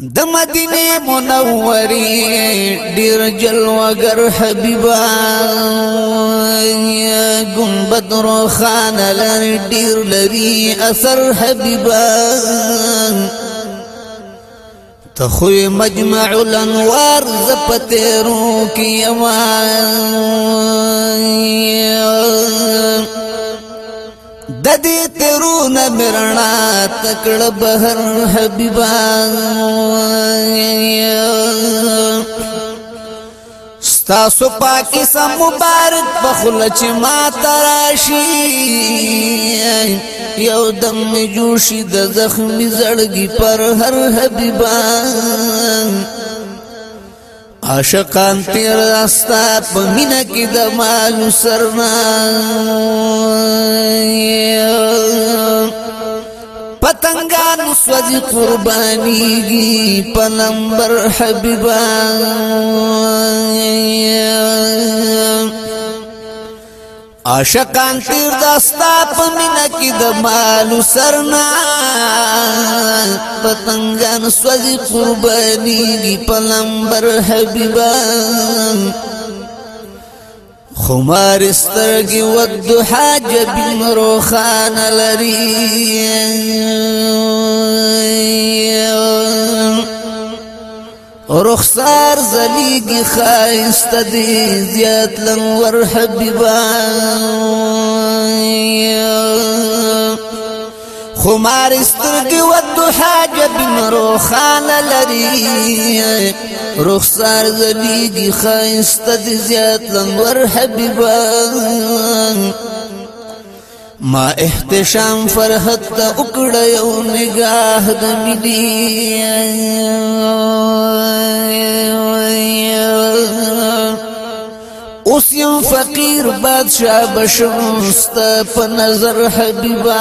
د مدینه منورې ډیر جلوګر حبیبا ګمبد روخان لري ډیر لري اثر حبیبا تخوی مجمع الانوار زپته رو کیما دې ترونه مرنا تکړه بهر حبيبان تاسو پاکي سم مبارک بخل چې ما تراشي یو دم جوشي د زخمي زړګي پر هر حبيبان عاشقان تیر راستا په مینا کې د مالو سرنا پتنګان سوځي قربانيږي په نمبر حبيبان عاشقان تیر داستا په مینا کې د مالو سرنا پتنګان سوځي قرباني پلمبر حبيبا خمار سترګي ود حاج بن روخان لري رخسار زليږي خاص تدي زيات لنور حبيبان خمار سترګي و دوحا جبین روخان لري رخصار زبیږي خاست د زیات لنور حبيبا ما احتشام فرحت تا اکڑا یو نگاہ دمیدی اوس يم فقير بادشاہ بشم است په نظر حبيبا